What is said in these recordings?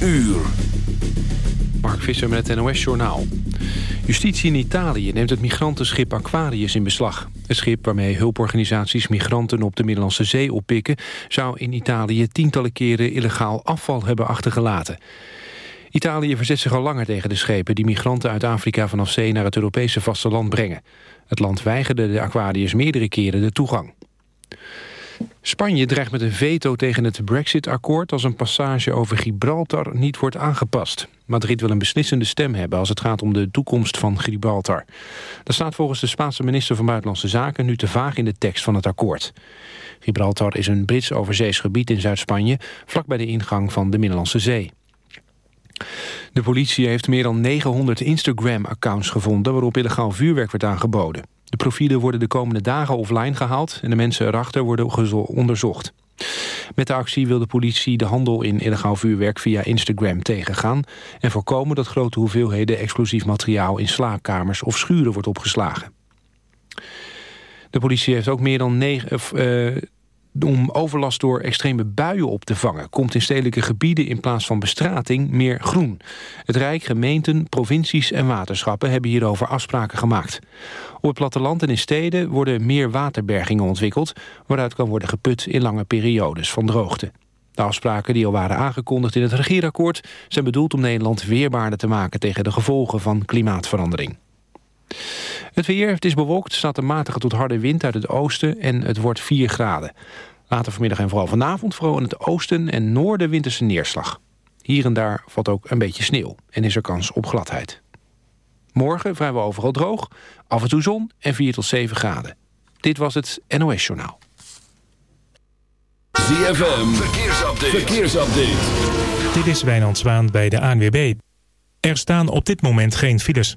uur. Mark Visser met het NOS-journaal. Justitie in Italië neemt het migrantenschip Aquarius in beslag. Het schip waarmee hulporganisaties migranten op de Middellandse Zee oppikken... zou in Italië tientallen keren illegaal afval hebben achtergelaten. Italië verzet zich al langer tegen de schepen... die migranten uit Afrika vanaf zee naar het Europese vasteland brengen. Het land weigerde de Aquarius meerdere keren de toegang. Spanje dreigt met een veto tegen het Brexit-akkoord... als een passage over Gibraltar niet wordt aangepast. Madrid wil een beslissende stem hebben als het gaat om de toekomst van Gibraltar. Dat staat volgens de Spaanse minister van Buitenlandse Zaken... nu te vaag in de tekst van het akkoord. Gibraltar is een Brits overzees gebied in Zuid-Spanje... vlakbij de ingang van de Middellandse Zee. De politie heeft meer dan 900 Instagram-accounts gevonden... waarop illegaal vuurwerk werd aangeboden. De profielen worden de komende dagen offline gehaald... en de mensen erachter worden onderzocht. Met de actie wil de politie de handel in illegaal vuurwerk via Instagram tegengaan... en voorkomen dat grote hoeveelheden explosief materiaal... in slaapkamers of schuren wordt opgeslagen. De politie heeft ook meer dan negen, uh, om overlast door extreme buien op te vangen... komt in stedelijke gebieden in plaats van bestrating meer groen. Het Rijk, gemeenten, provincies en waterschappen... hebben hierover afspraken gemaakt. Op het platteland en in steden worden meer waterbergingen ontwikkeld... waaruit kan worden geput in lange periodes van droogte. De afspraken die al waren aangekondigd in het regeerakkoord... zijn bedoeld om Nederland weerbaarder te maken... tegen de gevolgen van klimaatverandering. Het weer, het is bewolkt, staat een matige tot harde wind uit het oosten en het wordt 4 graden. Later vanmiddag en vooral vanavond vooral in het oosten en noorden winterse neerslag. Hier en daar valt ook een beetje sneeuw en is er kans op gladheid. Morgen vrijwel overal droog, af en toe zon en 4 tot 7 graden. Dit was het NOS Journaal. ZFM, verkeersupdate. verkeersupdate. Dit is Wijnand Zwaan bij de ANWB. Er staan op dit moment geen files.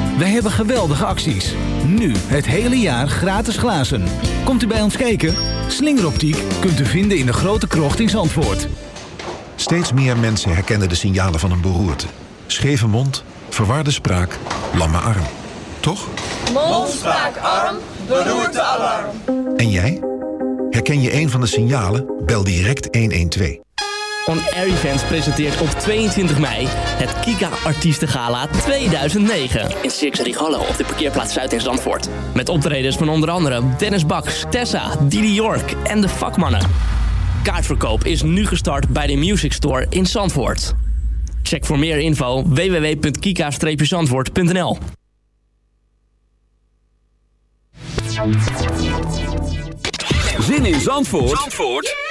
Wij hebben geweldige acties. Nu het hele jaar gratis glazen. Komt u bij ons kijken? Slingeroptiek kunt u vinden in de grote krocht in Zandvoort. Steeds meer mensen herkennen de signalen van een beroerte. Scheve mond, verwarde spraak, lamme arm. Toch? Mond, spraak, arm, beroerte, alarm. En jij? Herken je een van de signalen? Bel direct 112. On Air Events presenteert op 22 mei het Kika Artiestengala 2009. In Circus Rigallo op de parkeerplaats Zuid in Zandvoort. Met optredens van onder andere Dennis Baks, Tessa, Didi York en de vakmannen. Kaartverkoop is nu gestart bij de Music Store in Zandvoort. Check voor meer info www.kika-zandvoort.nl Zin in Zandvoort, Zandvoort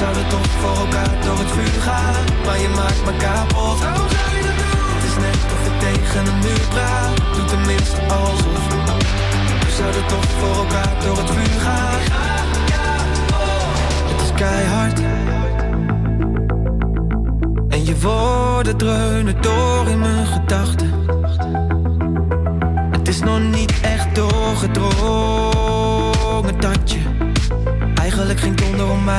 Zouden toch voor elkaar door het vuur gaan. Maar je maakt me kapot. Zou je dat? Het is net of ik tegen een muur praat. Doe tenminste alsof. We zouden toch voor elkaar door het vuur gaan. Het is keihard. En je woorden dreunen door in mijn gedachten.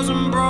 thousand broken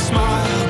smile.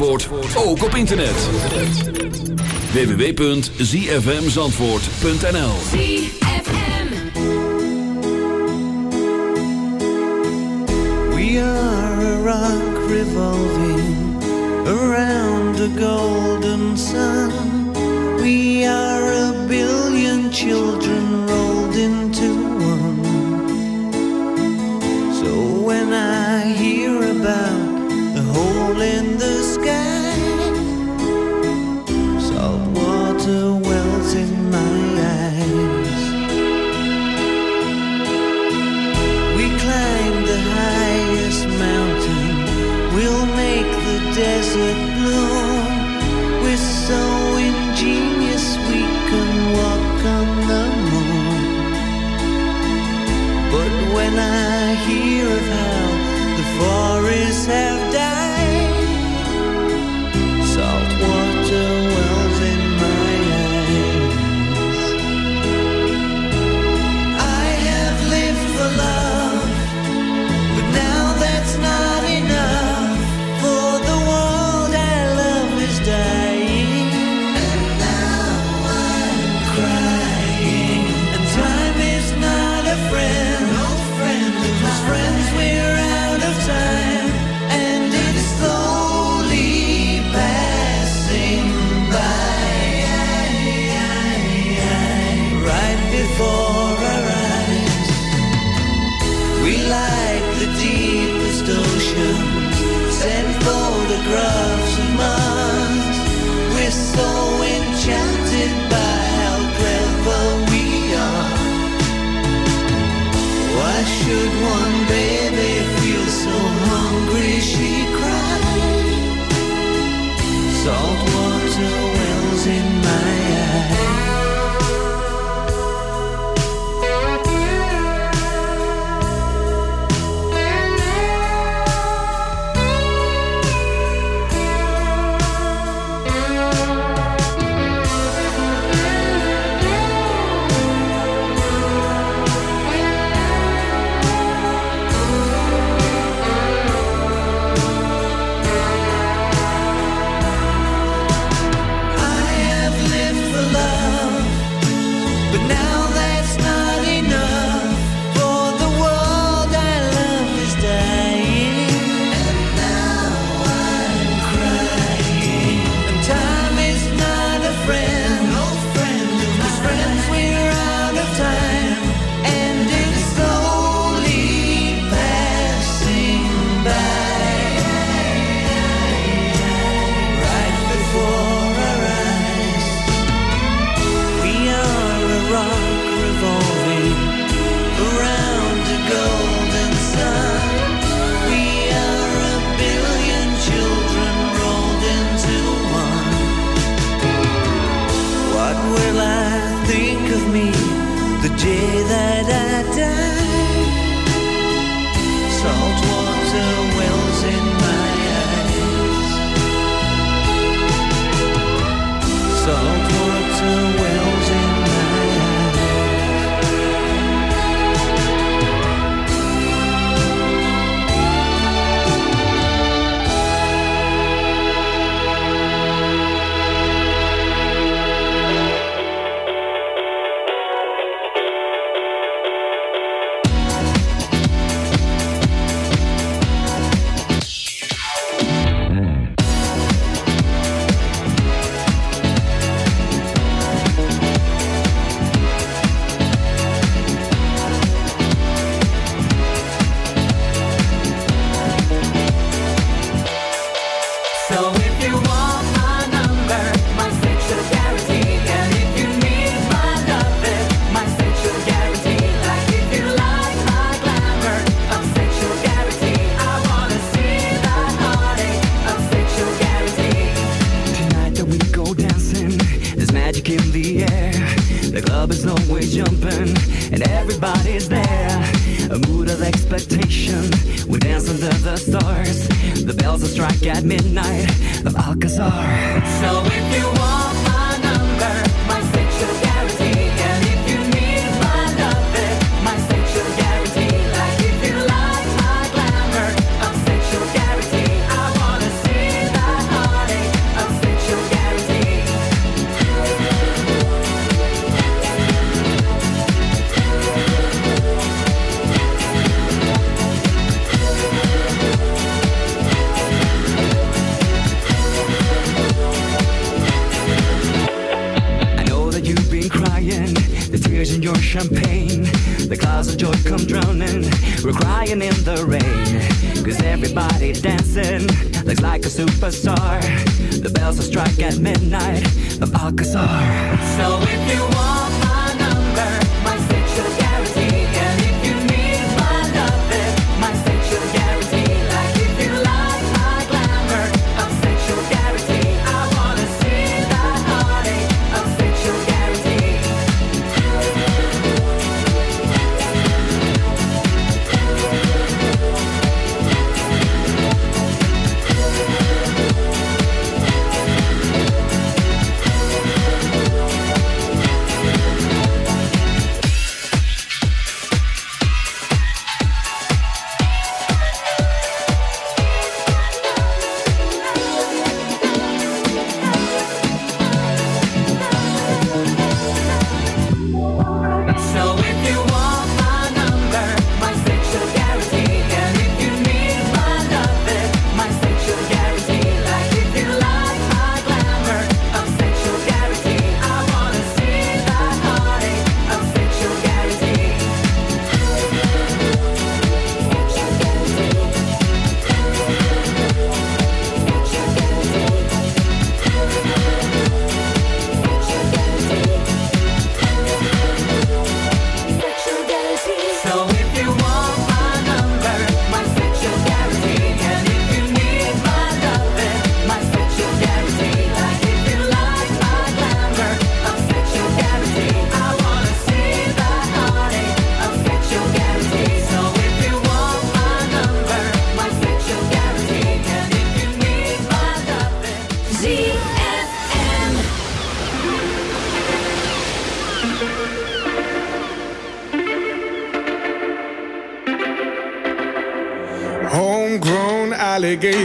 Zandvoort, ook op internet. www.zfmzandvoort.nl We are a rock revolving around a golden sun. We are a billion children rolled into one. So when I hear about the hole in the sky, salt water wells in my eyes. We climb the highest mountain. We'll make the desert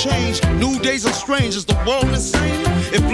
change. New days are strange. Is the world insane? If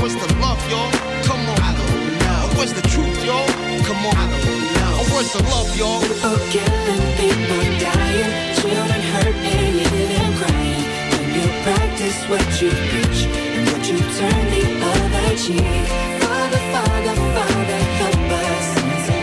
What's the love, y'all? Come on. I don't know. Where's the truth, y'all? Come on. I don't know. Where's the love, y'all? Killing, people dying, children hurt and hear them crying. When you practice what you preach, and would you turn the other cheek? Father, Father, Father, help us. Send some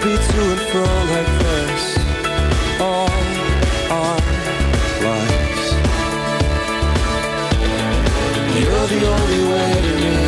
Be to and fro like this all our lives. You're the only way to me.